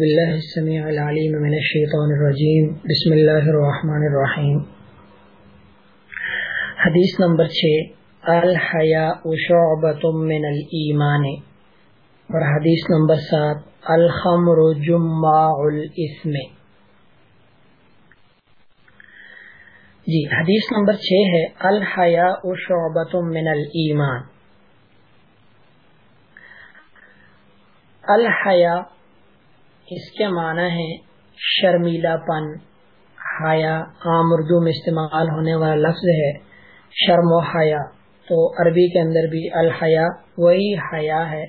بالله السميع العليم من الشيطان الرجيم. بسم الله الرحمن الرحيم. حدیث نمبر 6 الحیاء شعبۃ من الایمان اور حدیث نمبر 7 الخمر جماع الاسم جی حدیث نمبر 6 ہے. الحیاء شعبۃ من الایمان الحیاء اس کے معنی ہے شرمیلا پن حیا، عام اردو میں استعمال ہونے والا لفظ ہے شرم و حیا، تو عربی کے اندر بھی الحیا وہی حیا ہے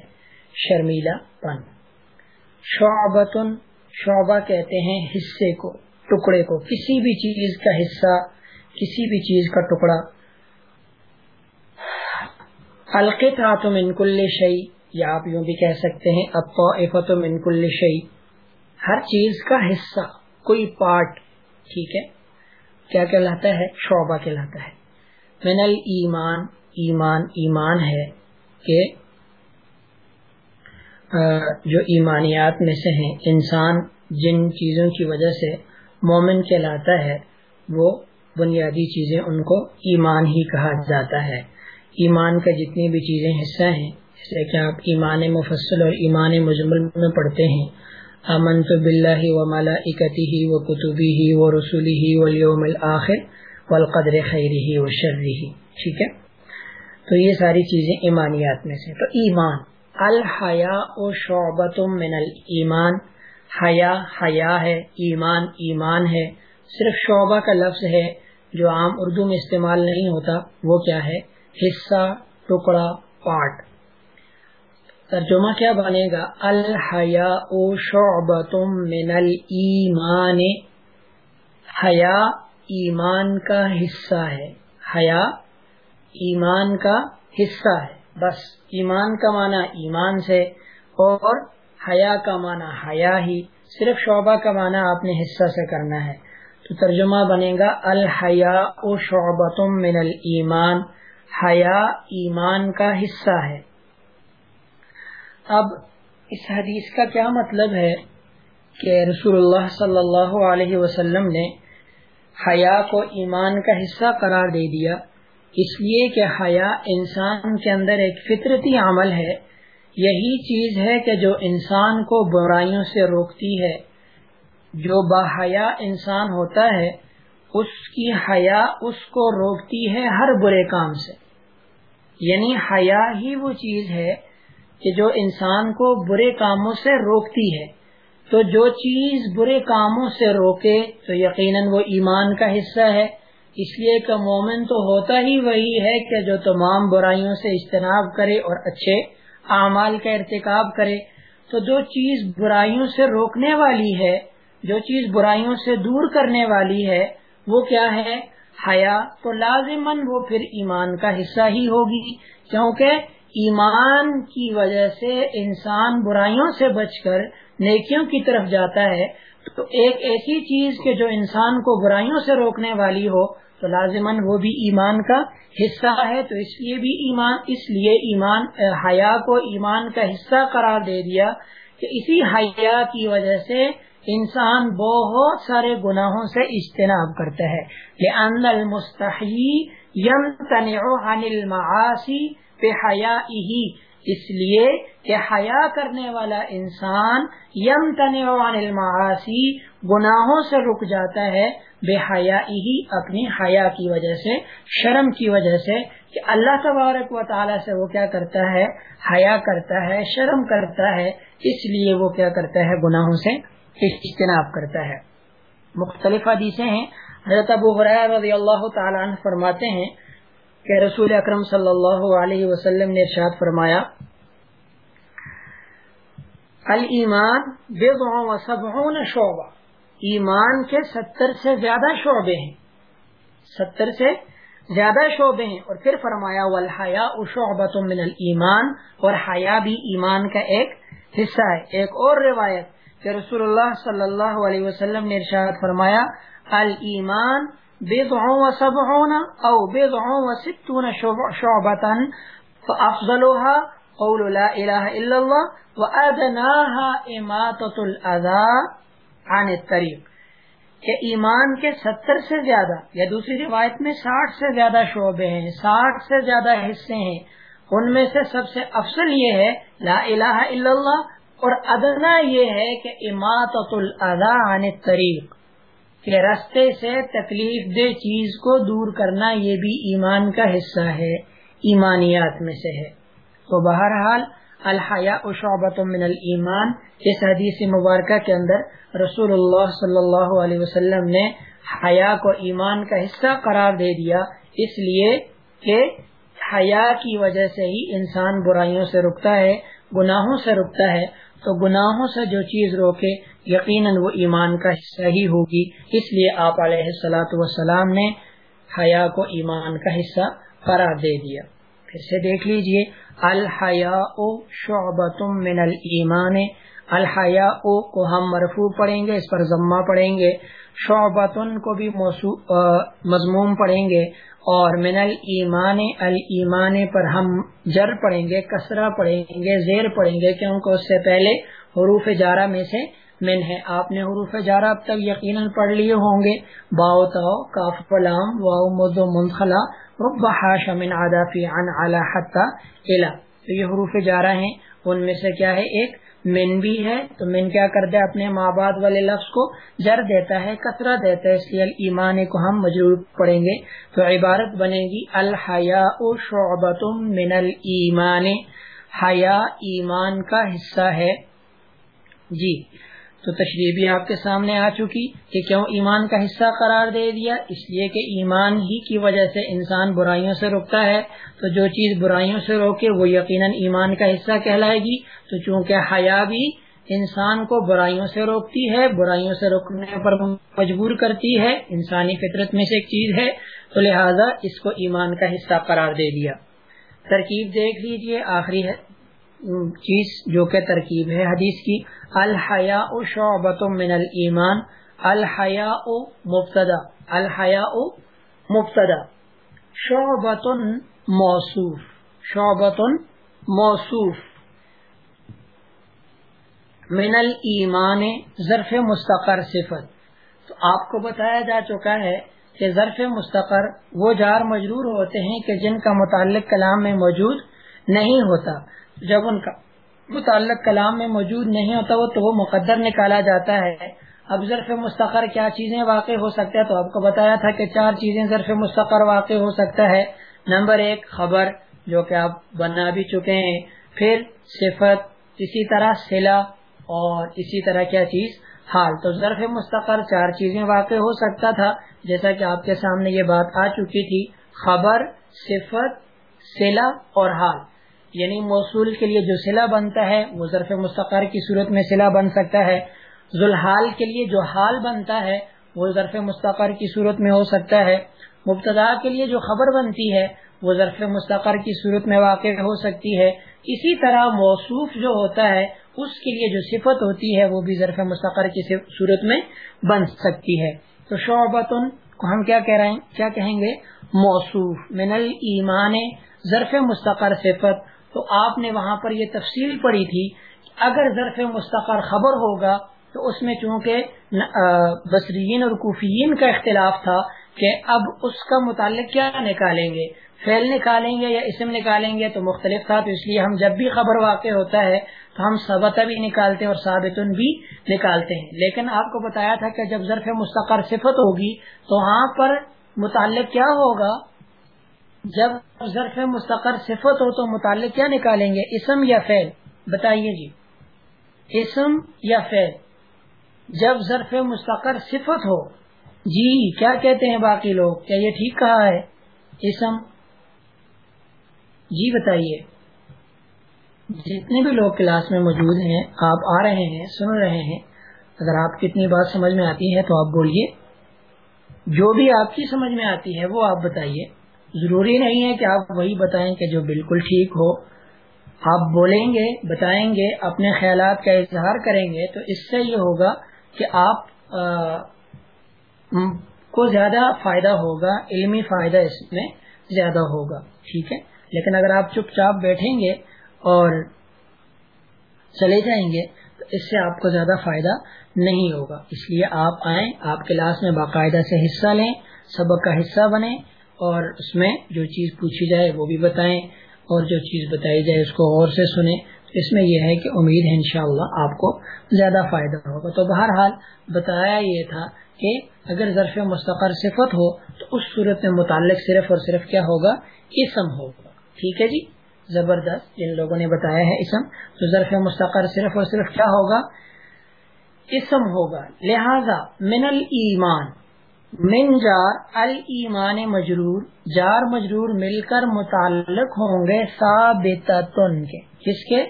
شرمیلا پن شعبتن، شعبہ کہتے ہیں حصے کو، ٹکڑے کو، کسی بھی چیز کا حصہ، کسی بھی چیز کا ٹکڑا۔ القطعات من کل شعی یا آپ یوں بھی کہہ سکتے ہیں الطائفت من کل شعی ہر چیز کا حصہ، کوئی پارٹ ٹھیک ہے؟ کیا کہلاتا ہے؟ شعبہ کہلاتا ہے۔ من ایمان ایمان ایمان ہے کہ جو ایمانیات میں سے ہیں، انسان جن چیزوں کی وجہ سے مومن کہلاتا ہے، وہ بنیادی چیزیں ان کو ایمان ہی کہا جاتا ہے۔ ایمان کا جتنی بھی چیزیں حصہ ہیں، جیسے کہ آپ ایمان مفصل اور ایمان مجمل میں پڑھتے ہیں امن تو بلّہ و مالا اکتی ہی و کتبی ہی و رسولی ہی و یوم الآخر و القدر خیری و شرری ہی ٹھیک ہے؟ تو یہ ساری چیزیں ایمانیات میں سے. تو ایمان. الحیا و شعبت من المان حیا حیا ہے، ایمان ایمان ہے. صرف شعبہ کا لفظ ہے جو عام اردو میں استعمال نہیں ہوتا. وہ کیا ہے؟ حصہ، ٹکڑا پارٹ ترجمہ کیا بنے گا؟ الحیا او شعبت من المان حیا ایمان کا حصہ ہے. حیا ایمان کا حصہ ہے. بس ایمان کا معنی ایمان سے اور حیا کا معنی حیا ہی. صرف شعبہ کا معنی آپ نے حصہ سے کرنا ہے. تو ترجمہ بنے گا الحیا او شعبت من المان حیا ایمان کا حصہ ہے. اب اس حدیث کا کیا مطلب ہے کہ رسول اللہ صلی اللہ علیہ وسلم نے حیا کو ایمان کا حصہ قرار دے دیا، اس لیے کہ حیا انسان کے اندر ایک فطرتی عمل ہے۔ یہی چیز ہے کہ جو انسان کو برائیوں سے روکتی ہے۔ جو باحیا انسان ہوتا ہے، اس کی حیا اس کو روکتی ہے ہر برے کام سے۔ یعنی حیا ہی وہ چیز ہے کہ جو انسان کو برے کاموں سے روکتی ہے، تو جو چیز برے کاموں سے روکے، تو یقیناً وہ ایمان کا حصہ ہے۔ اس لیے کہ مومن تو ہوتا ہی وہی ہے کہ جو تمام برائیوں سے اجتناب کرے اور اچھے اعمال کا ارتکاب کرے۔ تو جو چیز برائیوں سے روکنے والی ہے، جو چیز برائیوں سے دور کرنے والی ہے، وہ کیا ہے؟ حیا تو لازمن وہ پھر ایمان کا حصہ ہی ہوگی۔ کیونکہ ایمان کی وجہ سے انسان برائیوں سے بچ کر نیکیوں کی طرف جاتا ہے، تو ایک ایسی چیز کے جو انسان کو برائیوں سے روکنے والی ہو، تو لازمن وہ بھی ایمان کا حصہ ہے۔ تو اس لیے بھی ایمان، اس لیے ایمان حیا کو ایمان کا حصہ قرار دے دیا کہ اسی حیا کی وجہ سے انسان بہت سارے گناہوں سے اجتناب کرتا ہے۔ یہ المستحی یم تنع بے حیا ہی۔ اس لیے کہ حیا کرنے والا انسان یم المعاصی گناہوں سے رک جاتا ہے بے حیا ہی، اپنی حیا کی وجہ سے، شرم کی وجہ سے کہ اللہ تبارک و تعالیٰ سے وہ کیا کرتا ہے؟ حیا کرتا ہے، شرم کرتا ہے۔ اس لیے وہ کیا کرتا ہے؟ گناہوں سے اجتناب کرتا ہے۔ مختلف حدیثیں ہیں۔ حضرت ابو رضی اللہ تعالیٰ عنہ فرماتے ہیں کہ رسول اکرم صلی اللہ علیہ وسلم نے ارشاد فرمایا المان بے و سبعون شعبہ۔ ایمان کے ستر سے زیادہ شعبے ہیں۔ ستر سے زیادہ شعبے ہیں۔ اور پھر فرمایا والحیا شعبۃ من الایمان۔ اور حیا بھی ایمان کا ایک حصہ ہے۔ ایک اور روایت کہ رسول اللہ صلی اللہ علیہ وسلم نے ارشاد فرمایا المان بضع وسبعون او بضع وستون شعبة فافضلها قول لا الہ الا اللہ و ادناها اماتت الاذا عن الطریق کہ ایمان کے ستر سے زیادہ یا دوسری روایت میں ساٹھ سے زیادہ شعبے ہیں، ساٹھ سے زیادہ حصے ہیں، ان میں سے سب سے افضل یہ ہے لا الہ الا اللہ اور ادنا یہ ہے کہ اماطت الادا عن طریق کہ رستے سے تکلیف دہ چیز کو دور کرنا یہ بھی ایمان کا حصہ ہے، ایمانیات میں سے ہے۔ تو بہرحال الحیا شعبت من المان اس حدیث مبارکہ کے اندر رسول اللہ صلی اللہ علیہ وسلم نے حیا کو ایمان کا حصہ قرار دے دیا۔ اس لیے کہ حیا کی وجہ سے ہی انسان برائیوں سے رکتا ہے، گناہوں سے رکتا ہے۔ تو گناہوں سے جو چیز روکے یقیناً وہ ایمان کا حصہ ہی ہوگی۔ اس لیے آپ علیہ السلاۃ وسلام نے حیا کو ایمان کا حصہ قرار دے دیا۔ پھر سے دیکھ لیجیے۔ الحیا شعبت من المان الحیا او کو ہم مرفوع پڑھیں گے، اس پر ضمہ پڑھیں گے۔ شعبتن کو بھی مضموم پڑھیں گے۔ اور من المان المان پر ہم جر پڑھیں گے کسرا پڑھیں گے، زیر پڑھیں گے، کیونکہ اس سے پہلے حروف جارہ میں سے من ہے۔ آپ نے حروف جارہ اب تک یقیناً پڑھ لیے ہوں گے۔ باؤ تو کاف پلام واؤ مد و منخلا، رب حاش من عدافی عن علا حتی الا تو یہ حروف جارہ ہیں۔ ان میں سے کیا ہے؟ ایک من بھی ہے۔ تو من کیا کرتا ہے اپنے ماں بعد والے لفظ کو جر دیتا ہے کترا دیتا ہے۔ اس لیے ایمان کو ہم مجرور پڑھیں گے۔ تو عبارت بنے گی الحیا شعبت من المان حیا ایمان کا حصہ ہے۔ جی۔ تو تشریح بھی آپ کے سامنے آ چکی کہ کیوں ایمان کا حصہ قرار دے دیا؟ اس لیے کہ ایمان ہی کی وجہ سے انسان برائیوں سے رکتا ہے۔ تو جو چیز برائیوں سے روکے، وہ یقیناً ایمان کا حصہ کہلائے گی۔ تو چونکہ حیا بھی انسان کو برائیوں سے روکتی ہے، برائیوں سے روکنے پر مجبور کرتی ہے۔ انسانی فطرت میں سے ایک چیز ہے۔ تو لہٰذا اس کو ایمان کا حصہ قرار دے دیا۔ ترکیب دیکھ لیجیے، آخری چیز جو کہ ترکیب ہے حدیث کی الحیا شعبت من المان الحیا مبتدا الحیا مبتدا۔ شعبت موصوف شعبت موصوف۔ من المان ظرف مستقر صفت۔ تو آپ کو بتایا جا چکا ہے کہ ظرف مستقر وہ جار مجرور ہوتے ہیں کہ جن کا متعلق کلام میں موجود نہیں ہوتا۔ جب ان کا متعلق کلام میں موجود نہیں ہوتا وہ تو وہ مقدر نکالا جاتا ہے۔ اب ظرف مستقر کیا چیزیں واقع ہو سکتا ہے تو آپ کو بتایا تھا کہ چار چیزیں ظرف مستقر واقع ہو سکتا ہے۔ نمبر ایک، خبر، جو کہ آپ بنا بھی چکے ہیں۔ پھر صفت، اسی طرح سلا اور اسی طرح کیا چیز؟ حال۔ تو ظرف مستقر چار چیزیں واقع ہو سکتا تھا۔ جیسا کہ آپ کے سامنے یہ بات آ چکی تھی۔ خبر، صفت سلا اور حال۔ یعنی موصول کے لیے جو سلا بنتا ہے، وہ ظرف مستقر کی صورت میں سلا بن سکتا ہے۔ ذوالحال کے لیے جو حال بنتا ہے، وہ ظرف مستقر کی صورت میں ہو سکتا ہے۔ مبتدا کے لیے جو خبر بنتی ہے، وہ ظرف مستقر کی صورت میں واقع ہو سکتی ہے۔ اسی طرح موصوف جو ہوتا ہے، اس کے لیے جو صفت ہوتی ہے، وہ بھی ظرف مستقر کی صورت میں بن سکتی ہے۔ تو شعبتن، کو ہم کیا کہہ رہے ہیں؟ کیا کہیں گے؟ موصوف۔ من المان ظرف مستقر صفت۔ تو آپ نے وہاں پر یہ تفصیل پڑی تھی اگر ظرف مستقر خبر ہوگا تو اس میں چونکہ بصرین اور کوفیین کا اختلاف تھا کہ اب اس کا متعلق کیا نکالیں گے؟ فیل نکالیں گے یا اسم نکالیں گے تو مختلف تھا، تو اس لیے ہم جب بھی خبر واقع ہوتا ہے تو ہم سبت بھی نکالتے ہیں اور ثابتن بھی نکالتے ہیں۔ لیکن آپ کو بتایا تھا کہ جب ظرف مستقر صفت ہوگی تو وہاں پر متعلق کیا ہوگا؟ جب ظرف مستقر صفت ہو تو متعلق کیا نکالیں گے؟ اسم یا فیل بتائیے جی۔ اسم یا فیل جب ظرف مستقر صفت ہو۔ جی کیا کہتے ہیں باقی لوگ؟ کیا یہ ٹھیک کہا ہے؟ اسم۔ جی بتائیے۔ جتنے بھی لوگ کلاس میں موجود ہیں، آپ آ رہے ہیں، سن رہے ہیں، اگر آپ کی اتنی بات سمجھ میں آتی ہے تو آپ بولیے۔ جو بھی آپ کی سمجھ میں آتی ہے، وہ آپ بتائیے۔ ضروری نہیں ہے کہ آپ وہی بتائیں کہ جو بالکل ٹھیک ہو۔ آپ بولیں گے، بتائیں گے، اپنے خیالات کا اظہار کریں گے تو اس سے یہ ہوگا کہ آپ کو زیادہ فائدہ ہوگا، علمی فائدہ اس میں زیادہ ہوگا، ٹھیک ہے؟ لیکن اگر آپ چپ چاپ بیٹھیں گے اور چلے جائیں گے تو اس سے آپ کو زیادہ فائدہ نہیں ہوگا۔ اس لیے آپ آئیں، آپ کلاس میں باقاعدہ سے حصہ لیں، سبق کا حصہ بنیں اور اس میں جو چیز پوچھی جائے وہ بھی بتائیں اور جو چیز بتائی جائے اس کو اور سے سنیں۔ اس میں یہ ہے کہ امید ہے انشاءاللہ شاء آپ کو زیادہ فائدہ ہوگا۔ تو بہرحال بتایا یہ تھا کہ اگر ظرف مستقر صفت ہو تو اس صورت میں متعلق صرف اور صرف کیا ہوگا؟ اسم ہوگا۔ ٹھیک ہے جی؟ زبردست، جن لوگوں نے بتایا ہے اسم، تو ظرف مستقر صرف اور صرف کیا ہوگا؟ اسم ہوگا۔ لہذا من المان من جار المان مجرور، جار مجرور مل کر متعلق ہوں گے تن کے۔ کس کے؟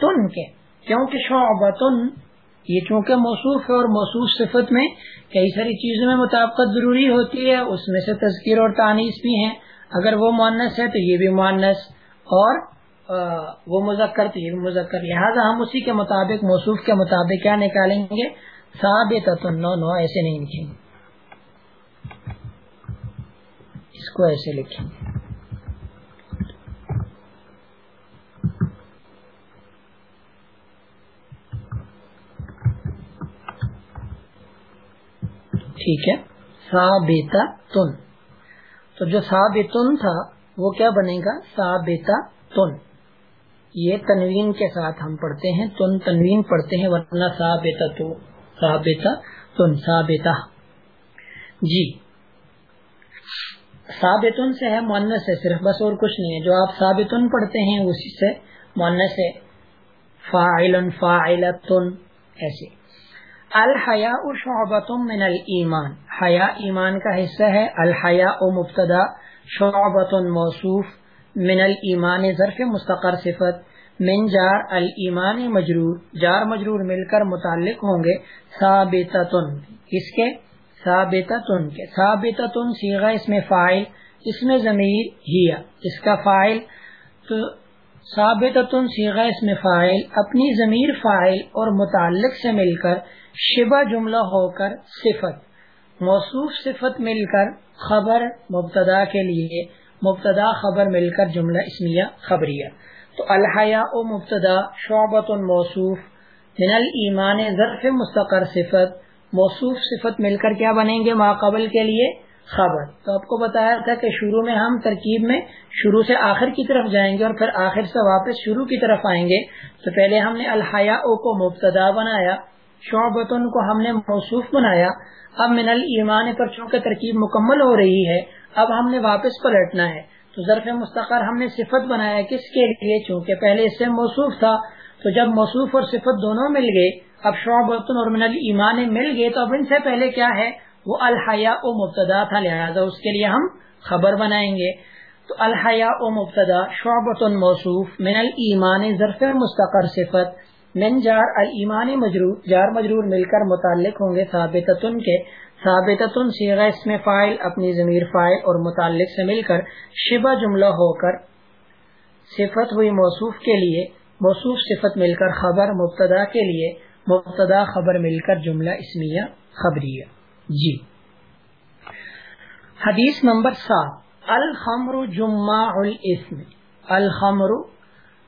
تن کے۔ کیونکہ شعبتن، یہ چونکہ موصوف ہے اور موصوف صفت میں کئی ساری چیزوں میں مطابقت ضروری ہوتی ہے، اس میں سے تذکیر اور تانیس بھی ہیں۔ اگر وہ مانس ہے تو یہ بھی مانس اور وہ مذکر تو یہ بھی مذکر۔ لہٰذا ہم اسی کے مطابق، موصوف کے مطابق کیا نکالیں گے؟ نو نو ایسے نہیں لکھیں گے۔ اس کو ایسے لکھیں گے۔ ٹھیک ہے۔ سا بیتا تن تو جو سا تھا، وہ کیا بنے گا؟ سا بیتا تن یہ تنوین کے ساتھ ہم پڑھتے ہیں، تن تنوین پڑھتے ہیں، ورنہ سابیتا تو سا بیتا تن سا بیتا جی۔ سابتن سے ہے مونس ہے، صرف بس اور کچھ نہیں ہے۔ جو آپ سابتن پڑھتے ہیں، اسی سے مونس ہے۔ فاعل فاعلتن، ایسے۔ الحیا شعبت من المان حیا ایمان کا حصہ ہے الحیا او مبتدا شعبت موصوف، من المان ظرف مستقر صفت۔ من جار المان مجرور، جار مجرور مل کر متعلق ہوں گے ثابتتن، کس کے؟ ثابتتن کے، ثابتتن سیغا اس میں فائل اس میں ضمیر ہیا، اس کا فائل تو ثابتتن سیغا اس میں فائل اپنی ضمیر فائل اور متعلق سے مل کر شبہ جملہ ہو کر صفت، موصوف صفت مل کر خبر، مبتدا کے لیے مبتدا خبر مل کر جملہ اسمیہ خبریہ۔ تو الحیا و مبتدا شعبت موصوف من المان ظرف مستقر صفت۔ موصوف صفت مل کر کیا بنیں گے؟ ماقبل کے لیے خبر۔ تو آپ کو بتایا تھا کہ شروع میں ہم ترکیب میں شروع سے آخر کی طرف جائیں گے اور پھر آخر سے واپس شروع کی طرف آئیں گے۔ تو پہلے ہم نے الحیا او کو مبتدا بنایا شعبتن کو ہم نے موصوف بنایا۔ اب من المان پر چونکہ ترکیب مکمل ہو رہی ہے، اب ہم نے واپس پلٹنا ہے۔ تو ظرف مستقر ہم نے صفت بنایا کس کے لیے؟ چونکہ پہلے اس سے موصوف تھا۔ تو جب موصوف اور صفت دونوں مل گئے، اب شعبتن اور من المان مل گئے، تو اب ان سے پہلے کیا ہے؟ وہ الحیا او مبتدا تھا، لہٰذا اس کے لیے ہم خبر بنائیں گے۔ تو الحیا او مبتدا شعبت موصوف، من المان ظرف مستقر صفت، من جار المان مجرور، جار مجرور مل کر متعلق ہوں گے، ثابتتن کے۔ ثابتتن سیغہ اس میں فائل، اپنی ضمیر فائل اور متعلق سے مل کر شبہ جملہ ہو کر صفت ہوئی موصوف کے لیے، موصوف صفت مل کر خبر، مبتدا کے لیے، مبتدا خبر مل کر جملہ اسمیہ خبریہ۔ جی۔ حدیث نمبر سات۔ الخمر جمع الاسم۔ الخمر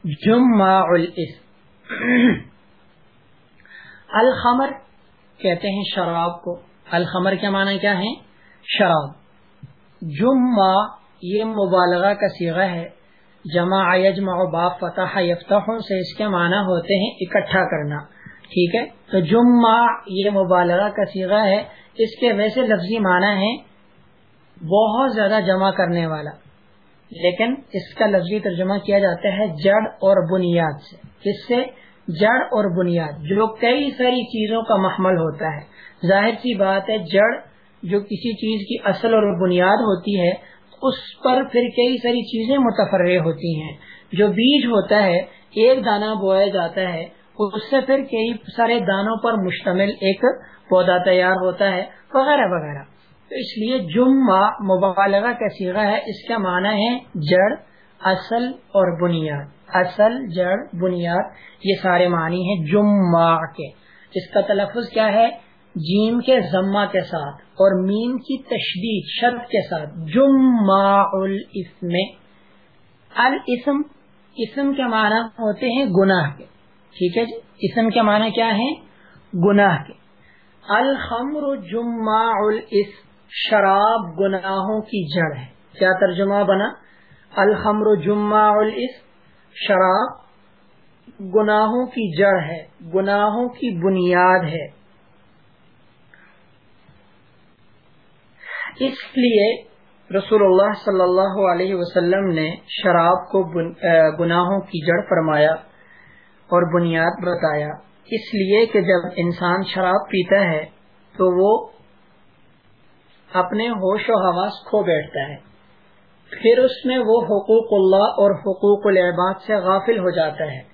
جمع الاسم۔ الخمر کہتے ہیں شراب کو۔ الخمر کے معنی کیا ہے شراب۔ جمع یہ مبالغہ کا سیغہ ہے۔ جمع، یجمع باپ فتح، یفتح سے اس کے معنی ہوتے ہیں اکٹھا کرنا۔ ٹھیک ہے؟ تو جمع یہ مبالغہ کا سیغہ ہے۔ اس کے ویسے لفظی معنی ہے بہت زیادہ جمع کرنے والا۔ لیکن اس کا لفظی ترجمہ کیا جاتا ہے جڑ اور بنیاد سے۔ اس سے؟ جڑ اور بنیاد۔ جو کئی ساری چیزوں کا محمل ہوتا ہے۔ ظاہر سی بات ہے، جڑ جو کسی چیز کی اصل اور بنیاد ہوتی ہے، اس پر پھر کئی ساری چیزیں متفرع ہوتی ہیں۔ جو بیج ہوتا ہے، ایک دانہ بویا جاتا ہے، اس سے پھر کئی سارے دانوں پر مشتمل ایک پودا تیار ہوتا ہے، وغیرہ وغیرہ۔ تو اس لیے جمع مبالغہ کا سیگا ہے، اس کا معنی ہے جڑ، اصل اور بنیاد۔ اصل، جڑ، بنیاد، یہ سارے معنی ہیں جمع کے۔ اس کا تلفظ کیا ہے؟ جیم کے ضمہ کے ساتھ اور میم کی تشدید، شرط کے ساتھ۔ جمع الاسم الاسم، اسم کے معنی ہوتے ہیں گناہ کے۔ ٹھیک ہے جی؟ اسم کے معنی کیا ہے گناہ کے۔ الخمر جمع الاس شراب گناہوں کی جڑ ہے۔ کیا ترجمہ بنا؟ الخمر جمع الاس شراب گناہوں کی جڑ ہے، گناہوں کی بنیاد ہے۔ اس لیے رسول اللہ صلی اللہ علیہ وسلم نے شراب کو گناہوں کی جڑ فرمایا اور بنیاد بتایا۔ اس لیے کہ جب انسان شراب پیتا ہے تو وہ اپنے ہوش و حواس کھو بیٹھتا ہے۔ پھر اس میں وہ حقوق اللہ اور حقوق العباد سے غافل ہو جاتا ہے۔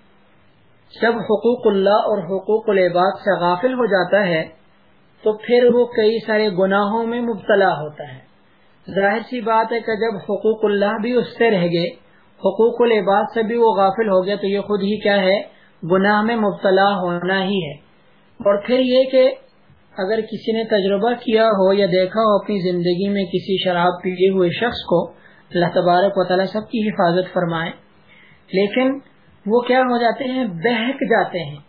جب حقوق اللہ اور حقوق العباد سے غافل ہو جاتا ہے تو پھر وہ کئی سارے گناہوں میں مبتلا ہوتا ہے۔ ظاہر سی بات ہے کہ جب حقوق اللہ بھی اس سے رہ گئے، حقوق العباد سے بھی وہ غافل ہو گیا تو یہ خود ہی کیا ہے؟ گناہ میں مبتلا ہونا ہی ہے۔ اور پھر یہ کہ اگر کسی نے تجربہ کیا ہو یا دیکھا ہو اپنی زندگی میں کسی شراب پیے ہوئے شخص کو، اللہ تبارک و تعالیٰ سب کی حفاظت فرمائے۔ لیکن وہ کیا ہو جاتے ہیں؟ بہک جاتے ہیں۔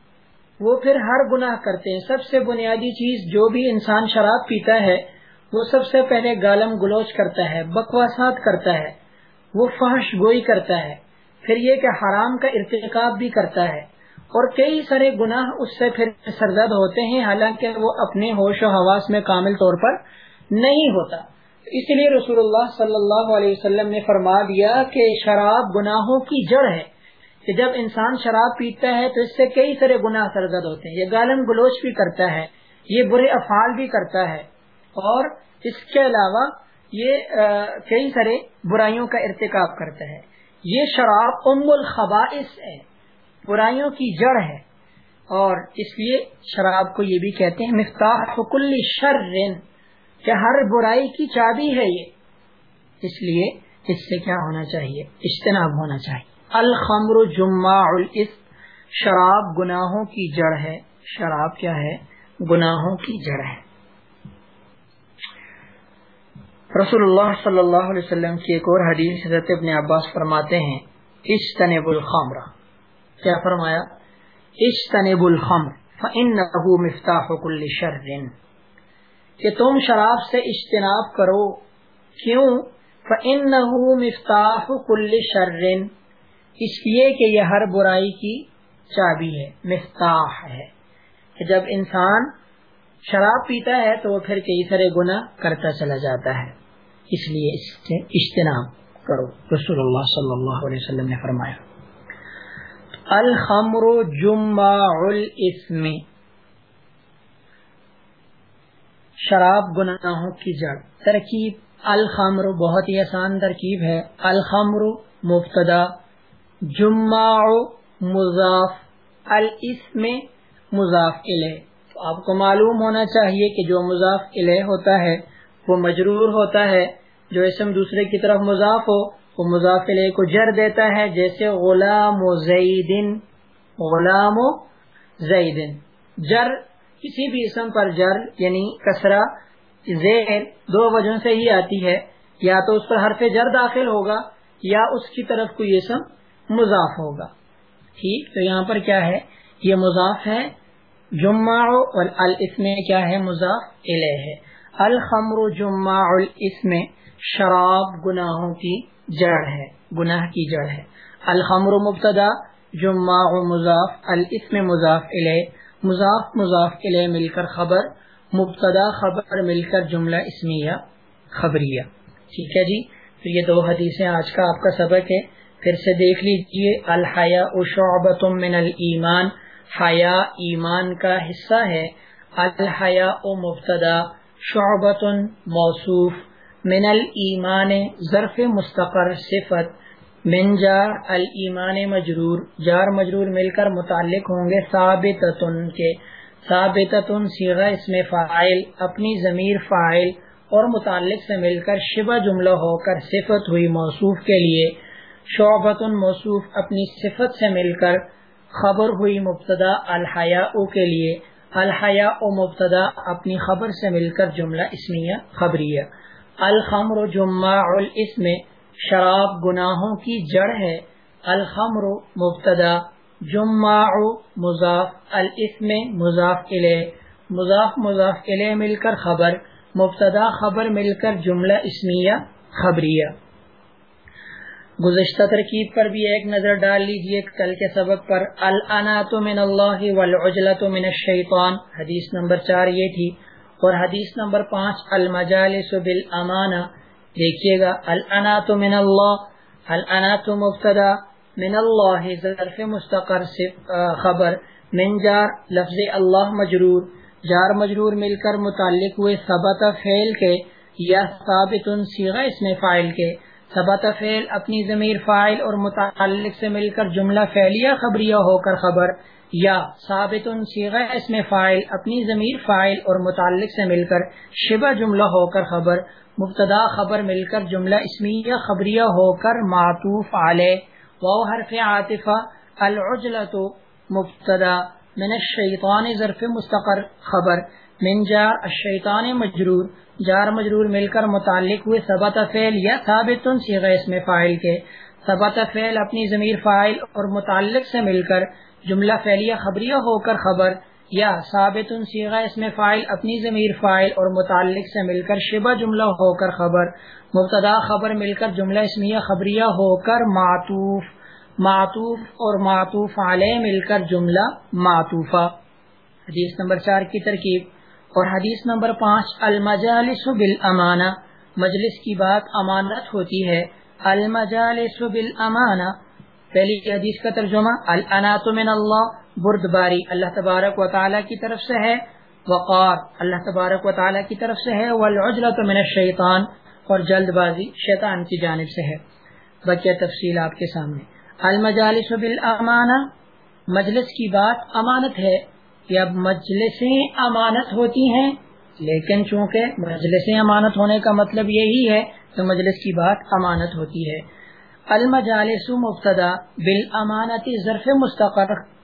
وہ پھر ہر گناہ کرتے ہیں۔ سب سے بنیادی چیز جو بھی انسان شراب پیتا ہے، وہ سب سے پہلے گالم گلوچ کرتا ہے بکواسات کرتا ہے، وہ فحش گوئی کرتا ہے۔ پھر یہ کہ حرام کا ارتکاب بھی کرتا ہے۔ اور کئی سارے گناہ اس سے پھر سرزد ہوتے ہیں، حالانکہ وہ اپنے ہوش و حواس میں کامل طور پر نہیں ہوتا۔ اس لیے رسول اللہ صلی اللہ علیہ وسلم نے فرما دیا کہ شراب گناہوں کی جڑ ہے۔ کہ جب انسان شراب پیتا ہے تو اس سے کئی سارے گناہ سرزد ہوتے ہیں، یہ گالم گلوچ بھی کرتا ہے، یہ برے افعال بھی کرتا ہے اور اس کے علاوہ یہ کئی سارے برائیوں کا ارتکاب کرتا ہے۔ یہ شراب ام الخبائث ہے، برائیوں کی جڑ ہے اور اس لیے شراب کو یہ بھی کہتے ہیں، مفتاح کل شر کہ ہر برائی کی چابی ہے یہ۔ اس لیے اس سے کیا ہونا چاہیے؟ اجتناب ہونا چاہیے۔ الخمر جمع الاس شراب گناہوں کی جڑ ہے۔ شراب کیا ہے؟ گناہوں کی جڑ ہے۔ رسول اللہ صلی اللہ علیہ وسلم کی ایک اور حدیث حضرت ابن عباس فرماتے ہیں، اجتنب الخمر۔ کیا فرمایا؟ اجتنب الخمر، فإنه مفتاح كل شر۔ کہ تم شراب سے اجتناب کرو۔ کیوں؟ فإنه مفتاح كل شر۔ اس لیے کہ یہ ہر برائی کی چابی ہے، مفتاح ہے۔ کہ جب انسان شراب پیتا ہے تو وہ پھر کئی سارے گنا کرتا چلا جاتا ہے۔ اس لیے اس سے اجتناب کرو۔ رسول اللہ صلی اللہ علیہ وسلم نے فرمایا، الخمر جمع الاسم۔ شراب گناہوں کی جڑ۔ ترکیب الخمر بہت ہی آسان ترکیب ہے۔ الخمر مبتدا جمع مضاف، الاسم مضاف الیہ۔ تو آپ کو معلوم ہونا چاہیے کہ جو مضاف الیہ ہوتا ہے، وہ مجرور ہوتا ہے۔ جو اسم دوسرے کی طرف مضاف ہو، وہ مضاف الیہ کو جر دیتا ہے، جیسے غلام و زیدن، غلام و زیدن۔ جر کسی بھی اسم پر جر یعنی کسرا زیر دو وجہ سے ہی آتی ہے۔ یا تو اس پر حرف جر داخل ہوگا، یا اس کی طرف کوئی اسم مضاف ہوگا۔ ٹھیک؟ تو یہاں پر کیا ہے؟ یہ مضاف ہے۔ جمع الاسم کیا ہے؟ مضاف ہے الخمر جمع الاسم شراب، گناہوں کی جڑ ہے، گناہ کی جڑ ہے۔ الخمر مبتدا جمع مضاف، الاسم مضاف الیہ۔ مضاف مضاف الیہ مل کر خبر، مبتدا خبر مل کر جملہ اسمیہ خبریہ۔ ٹھیک ہے جی؟ تو یہ دو حدیثیں آج کا آپ کا سبق ہے۔ پھر سے دیکھ لیجیے الحیا شعبت من المان حیا ایمان کا حصہ ہے۔ الحیا او مبتدا شعبت موصوف۔ من المان ظرف مستقر صفت۔ من جار المان مجرور۔ جار مجرور مل کر متعلق ہوں گے ثابت کے۔ ثابت سیغا اس میں فائل اپنی ضمیر فائل اور متعلق سے مل کر شبہ جملہ ہو کر صفت ہوئی موصوف کے لیے۔ شعبت موصوف اپنی صفت سے مل کر خبر ہوئی مبتدا الحیا کے لیے۔ الحیا او مبتدا اپنی خبر سے مل کر جملہ اسمیہ خبریہ۔ الخمر جمع الاسم، شراب گناہوں کی جڑ ہے۔ الخمر مبتدا جمع مضاف، الاسم مضاف مضاف مضاف مل کر خبر، مبتدا خبر مل کر جملہ اسمیہ خبریہ۔ گزشتہ ترکیب پر بھی ایک نظر ڈال لیجیے کل کے سبق پر۔ الانات من اللہ والعجلت من الشیطان۔ حدیث نمبر چار یہ تھی۔ اور حدیث نمبر پانچ، المجالس بالامانہ۔ دیکھیے گا الانات من اللہ۔ الانات مبتدا۔ من اللہ، ظرف مستقر سے خبر۔ من جار، لفظ اللہ مجرور۔ جار مجرور مل کر متعلق ہوئے ثبت فعل کے یا ثابت سیغہ اس میں فائل کے۔ ثبت فعل اپنی ضمیر فائل اور متعلق سے مل کر جملہ فعلیہ خبریہ ہو کر خبر یا ثابت سیغہ اس میں فائل اپنی ضمیر فائل اور متعلق سے مل کر شبہ جملہ ہو کر خبر، مبتدا خبر مل کر جملہ اسمیہ خبریہ ہو کر معطوف علیہ۔ واو حرف عاطفہ العجلت مبتدا، من الشیطان ظرف مستقر، خبر۔ من جار الشیطان مجرور، جار مجرور مل کر متعلق ہوئے ثبت فعل یا ثابت سیغہ اسم فائل کے۔ ثبت فعل اپنی ضمیر فائل اور متعلق سے مل کر جملہ فعلیہ خبریہ ہو کر خبر یا ثابت سیغہ اسم فائل اپنی ضمیر فائل اور متعلق سے مل کر شبہ جملہ ہو کر خبر۔ مبتدا خبر مل کر جملہ اسمیہ خبریہ ہو کر معطوف۔ معطوف اور معطوف علیہ مل کر جملہ معطوفہ۔ حدیث نمبر چار کی ترکیب۔ اور حدیث نمبر پانچ، المجالس بالامانہ۔ مجلس کی بات امانت ہوتی ہے۔ المجالس بالامانہ۔ پہلی حدیث کا ترجمہ، الانات من اللہ برد باری اللہ تبارک و تعالی کی طرف سے ہے، وقار۔ اللہ تبارک و تعالی کی طرف سے ہے والعجلت من الشیطان۔ اور جلد بازی شیطان کی جانب سے ہے۔ بقیہ تفصیل آپ کے سامنے۔ المجالس بالامانہ۔ مجلس کی بات امانت ہے۔ یا مجلسیں امانت ہوتی ہیں، لیکن چونکہ مجلسیں امانت ہونے کا مطلب یہی ہے، تو مجلس کی بات امانت ہوتی ہے۔ المجالس مبتدا بالامانتی ظرف مستقر۔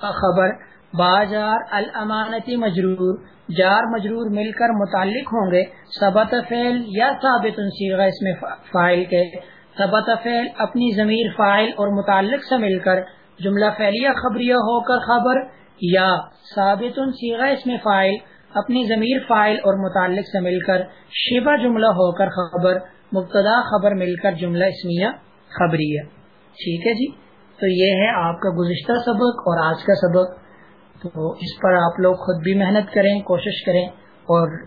خبر، باجار الامانتی مجرور۔ جار مجرور مل کر متعلق ہوں گے۔ سبت فعل یا ثابت اس میں فائل کے۔ سبت فعل اپنی ضمیر فائل اور متعلق سے مل کر۔ جملہ فعلیہ خبریہ ہو کر خبر۔ یا ثابت اس میں فائل، اپنی ضمیر فائل اور متعلق سے مل کر شبہ جملہ ہو کر خبر، مبتدا خبر مل کر جملہ اسمیہ خبریہ۔ ٹھیک ہے جی؟ تو یہ ہے آپ کا گزشتہ سبق اور آج کا سبق۔ تو اس پر آپ لوگ خود بھی محنت کریں، کوشش کریں اور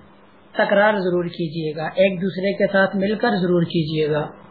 تکرار ضرور کیجیے گا۔ ایک دوسرے کے ساتھ مل کر ضرور کیجیے گا۔